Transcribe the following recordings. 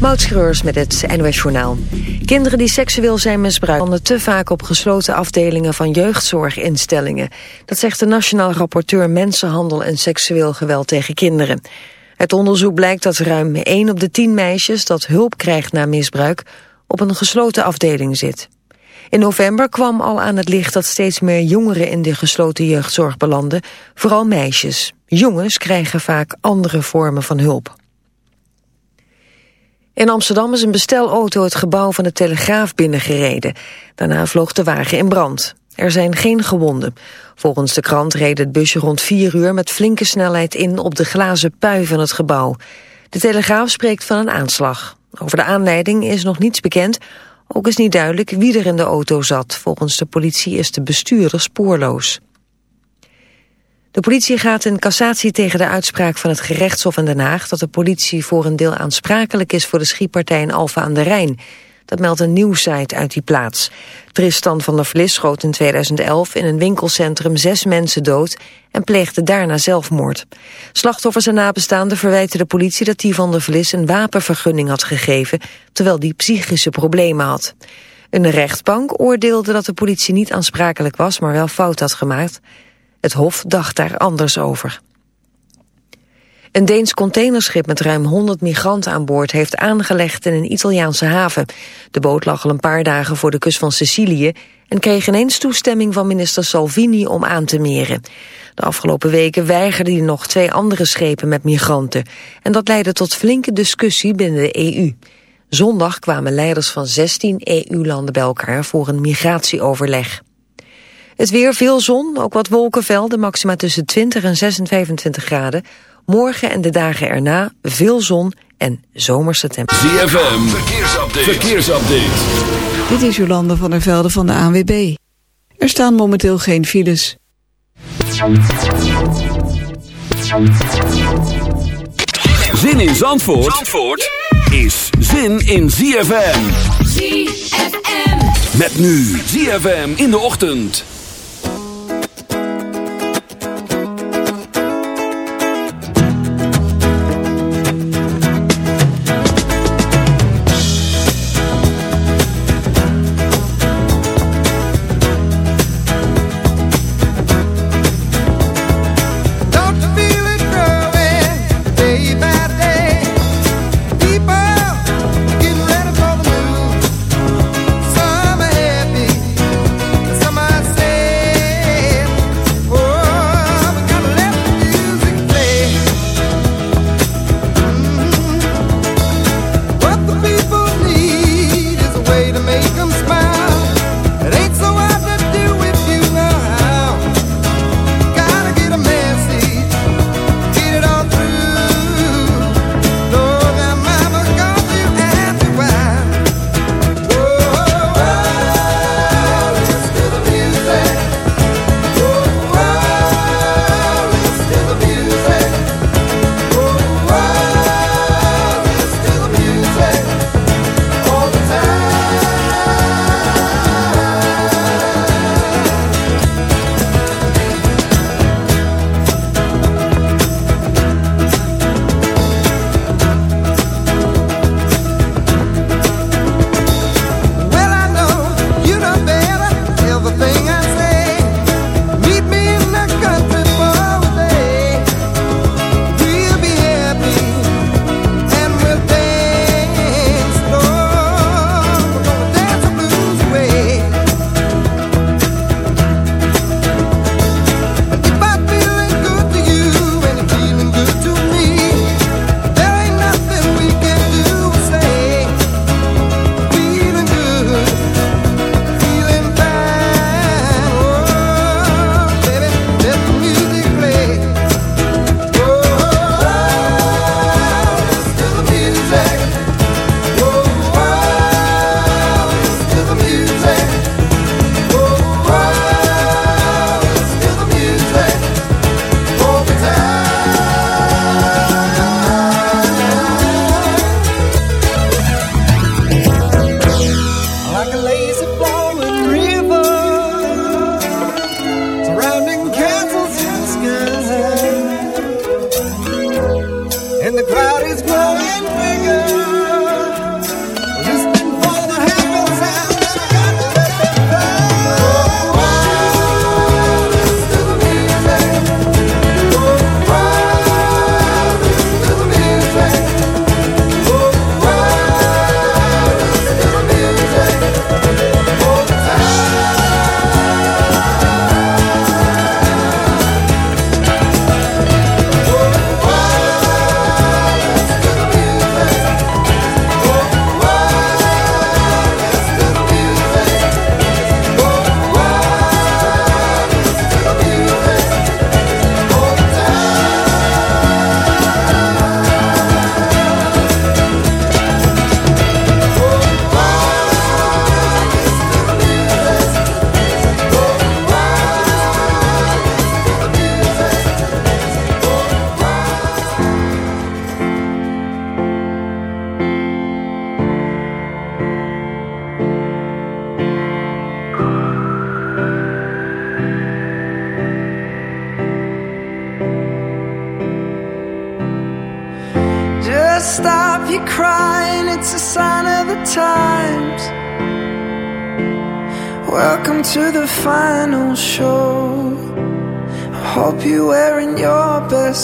Moutschreurs met het NOS Journaal. Kinderen die seksueel zijn misbruikt... landen te vaak op gesloten afdelingen van jeugdzorginstellingen. Dat zegt de Nationaal Rapporteur Mensenhandel en Seksueel Geweld tegen Kinderen. Het onderzoek blijkt dat ruim 1 op de 10 meisjes... dat hulp krijgt na misbruik op een gesloten afdeling zit. In november kwam al aan het licht dat steeds meer jongeren in de gesloten jeugdzorg belanden, vooral meisjes. Jongens krijgen vaak andere vormen van hulp. In Amsterdam is een bestelauto het gebouw van de Telegraaf binnengereden. Daarna vloog de wagen in brand. Er zijn geen gewonden. Volgens de krant reed het busje rond vier uur met flinke snelheid in op de glazen pui van het gebouw. De Telegraaf spreekt van een aanslag. Over de aanleiding is nog niets bekend. Ook is niet duidelijk wie er in de auto zat. Volgens de politie is de bestuurder spoorloos. De politie gaat in cassatie tegen de uitspraak van het gerechtshof in Den Haag... dat de politie voor een deel aansprakelijk is voor de schietpartij in Alfa aan de Rijn. Dat meldt een nieuwsite uit die plaats. Tristan van der Vlis schoot in 2011 in een winkelcentrum zes mensen dood... en pleegde daarna zelfmoord. Slachtoffers en nabestaanden verwijten de politie dat die van der Vlis... een wapenvergunning had gegeven, terwijl die psychische problemen had. Een rechtbank oordeelde dat de politie niet aansprakelijk was... maar wel fout had gemaakt... Het Hof dacht daar anders over. Een Deens containerschip met ruim 100 migranten aan boord heeft aangelegd in een Italiaanse haven. De boot lag al een paar dagen voor de kust van Sicilië en kreeg ineens toestemming van minister Salvini om aan te meren. De afgelopen weken weigerden hij nog twee andere schepen met migranten. En dat leidde tot flinke discussie binnen de EU. Zondag kwamen leiders van 16 EU-landen bij elkaar voor een migratieoverleg. Het weer, veel zon, ook wat wolkenvelden, maxima tussen 20 en 26 graden. Morgen en de dagen erna veel zon en zomerse temperatuur. ZFM, verkeersupdate. verkeersupdate. Dit is Jolande van der Velde van de ANWB. Er staan momenteel geen files. Zin in Zandvoort, Zandvoort is zin in ZFM. ZFM. Met nu ZFM in de ochtend.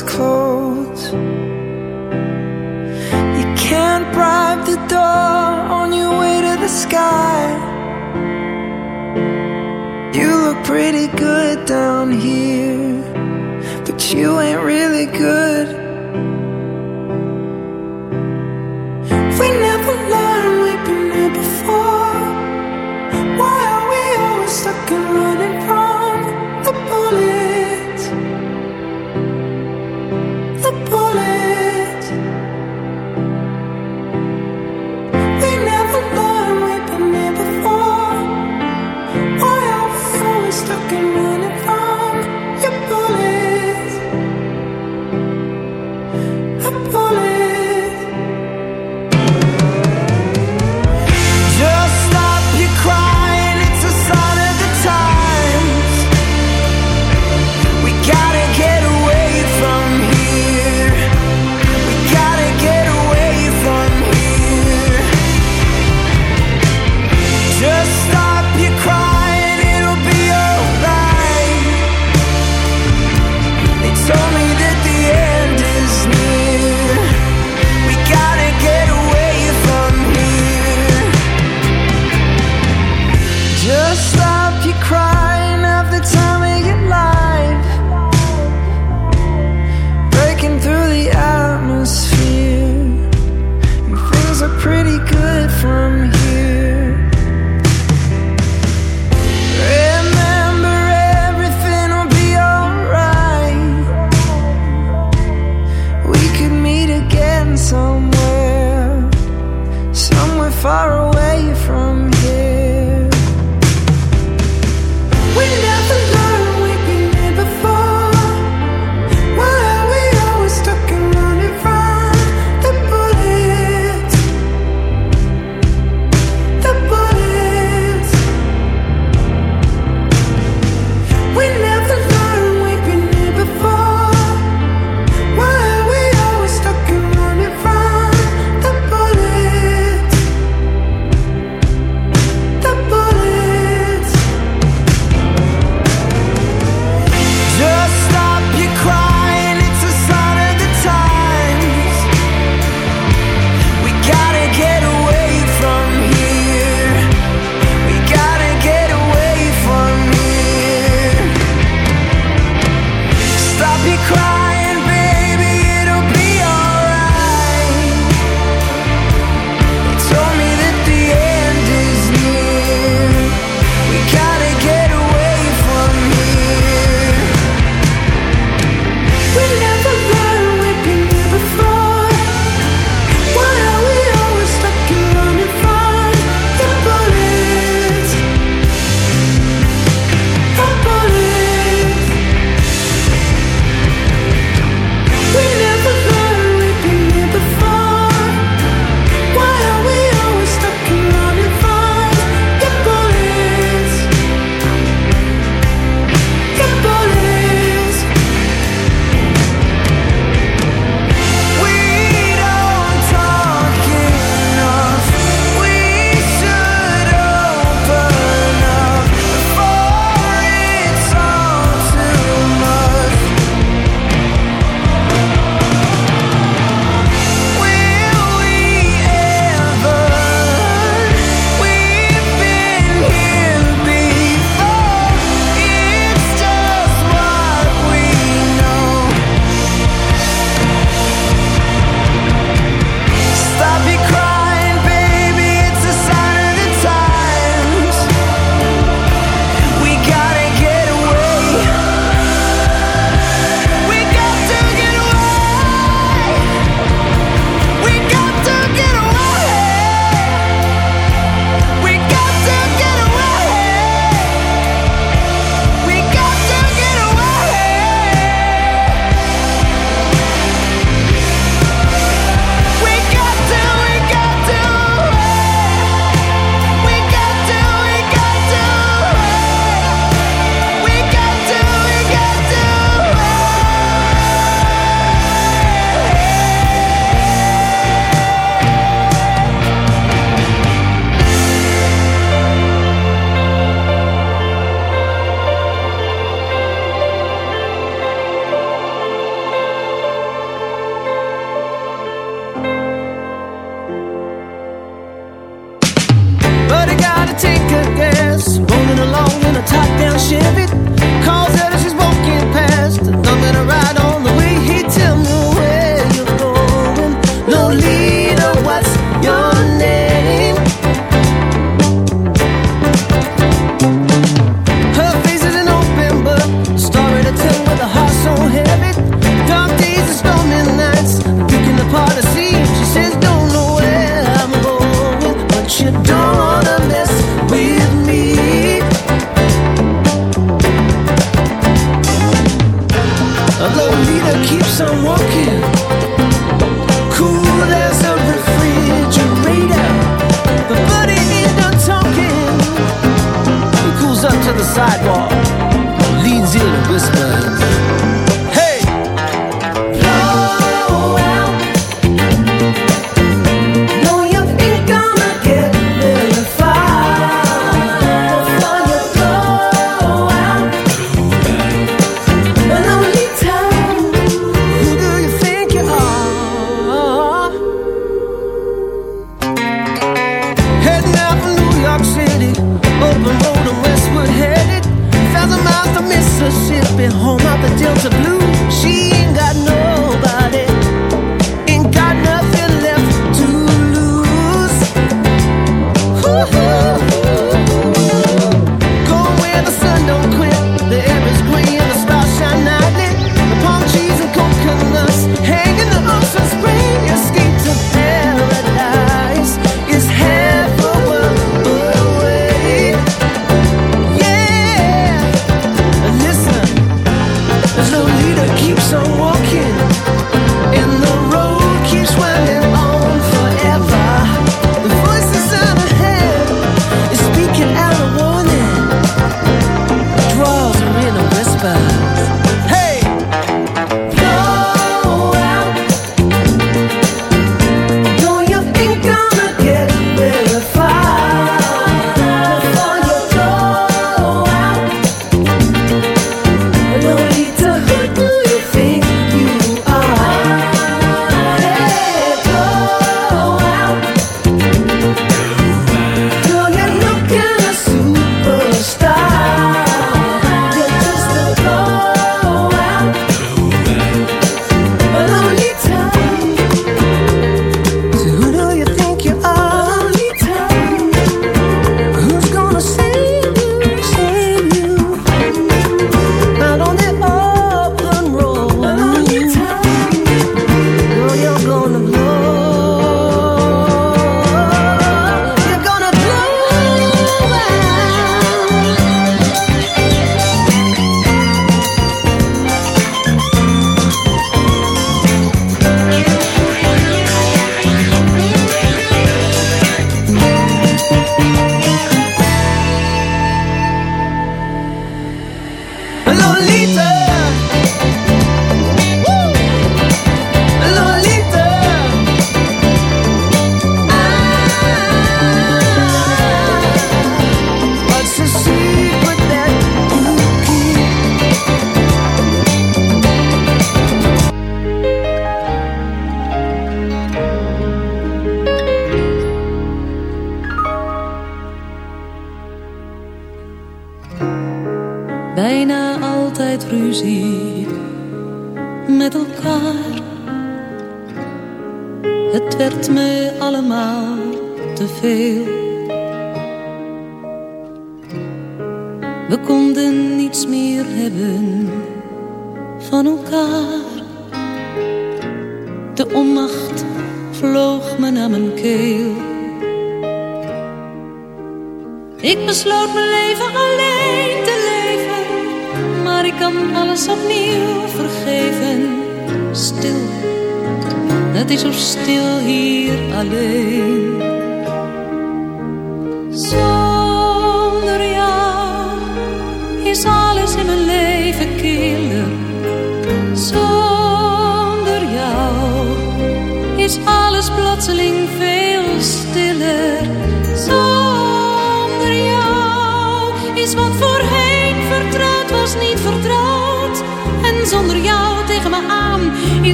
Your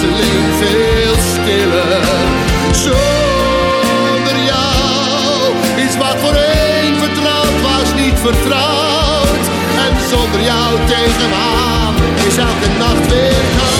plotseling veel stiller. Zonder jou is wat voor een vertrouwd was niet vertrouwd. En zonder jou tegenaan is elke nacht weer koud.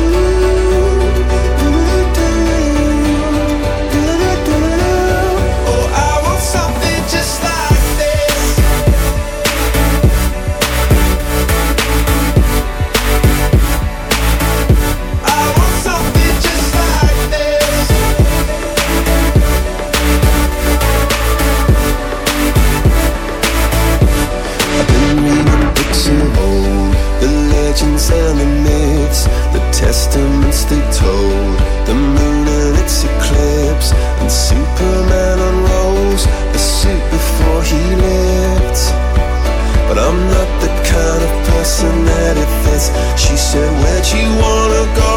She said, Where'd you wanna go?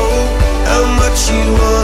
How much you wanna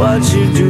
What you do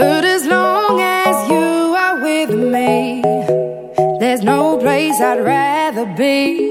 But as long as you are with me, there's no place I'd rather be.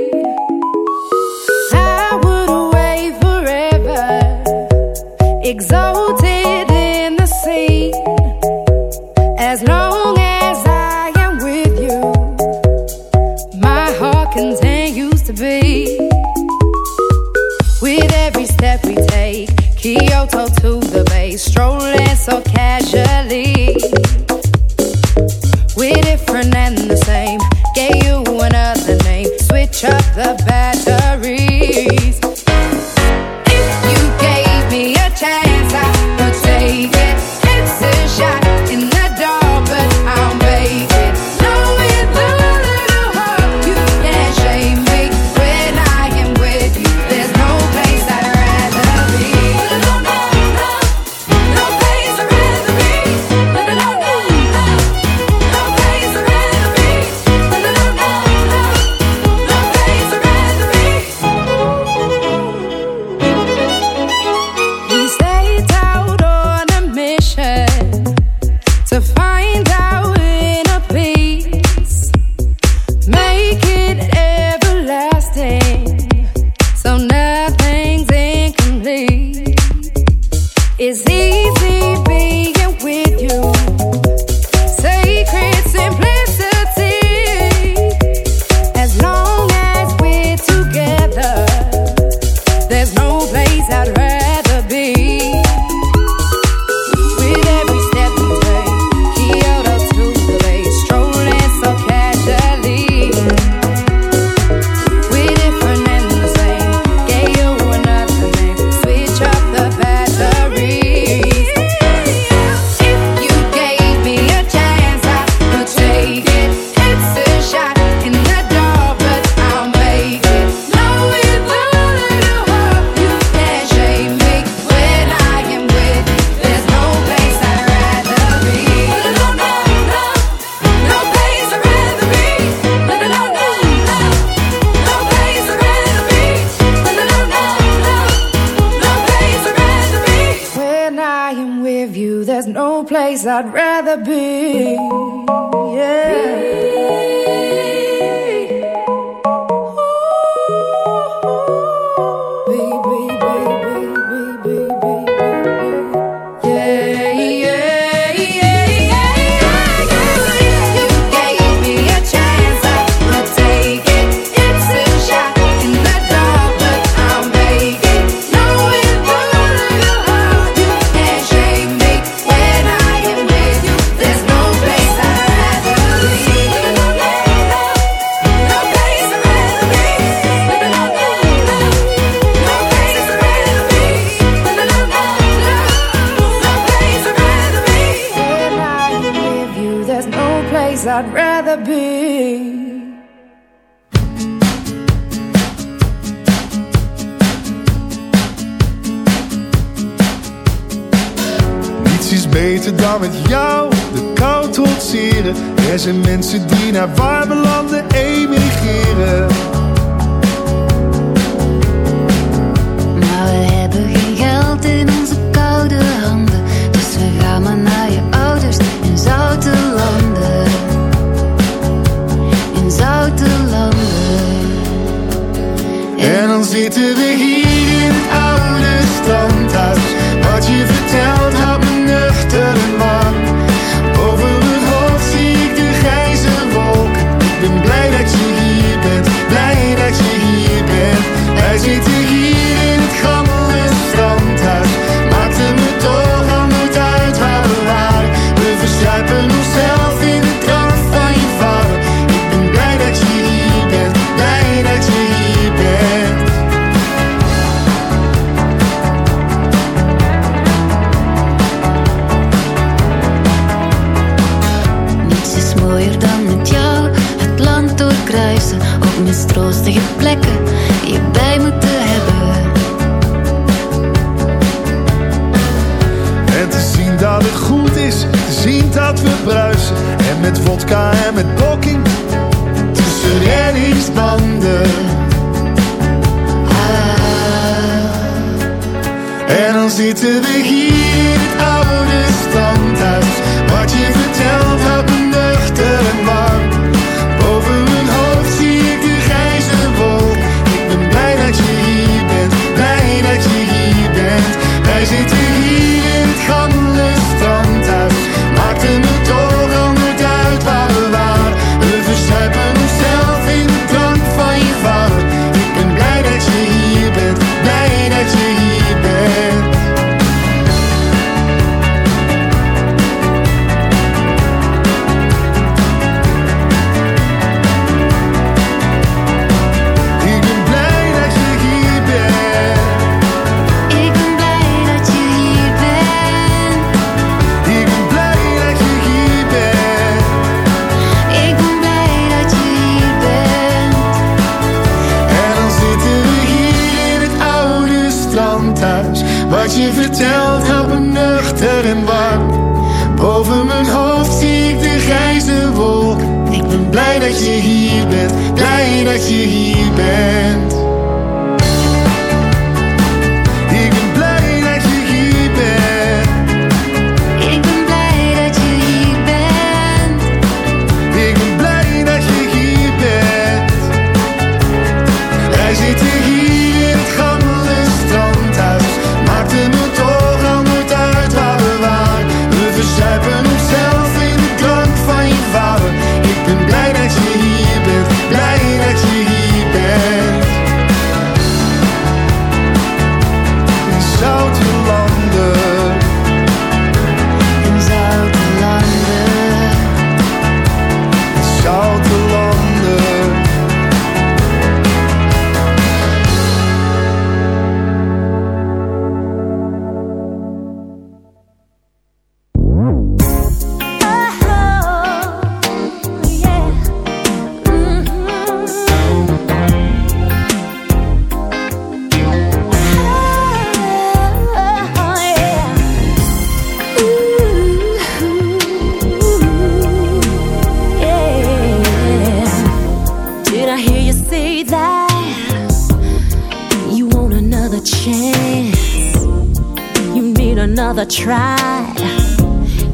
I'd rather be.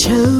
chose.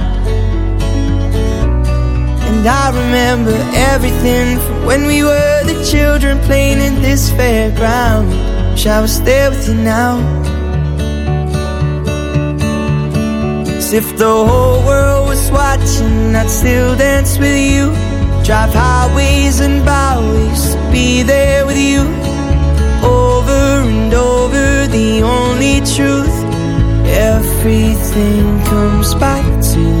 And I remember everything from when we were the children playing in this fairground. Wish I was there with you now. As if the whole world was watching, I'd still dance with you. Drive highways and byways be there with you. Over and over, the only truth. Everything comes back to you.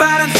fighting.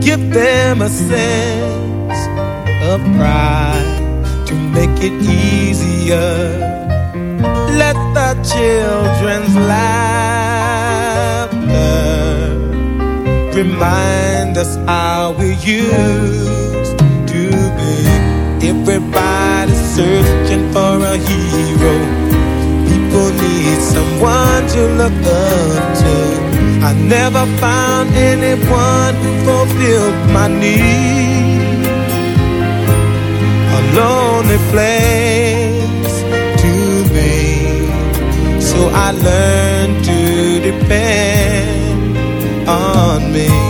Give them a sense of pride to make it easier. Let the children's laughter remind us how we used to be. Everybody's searching for a hero. People need someone to look up to I never found anyone who fulfilled my need. A lonely place to be, so I learned to depend on me.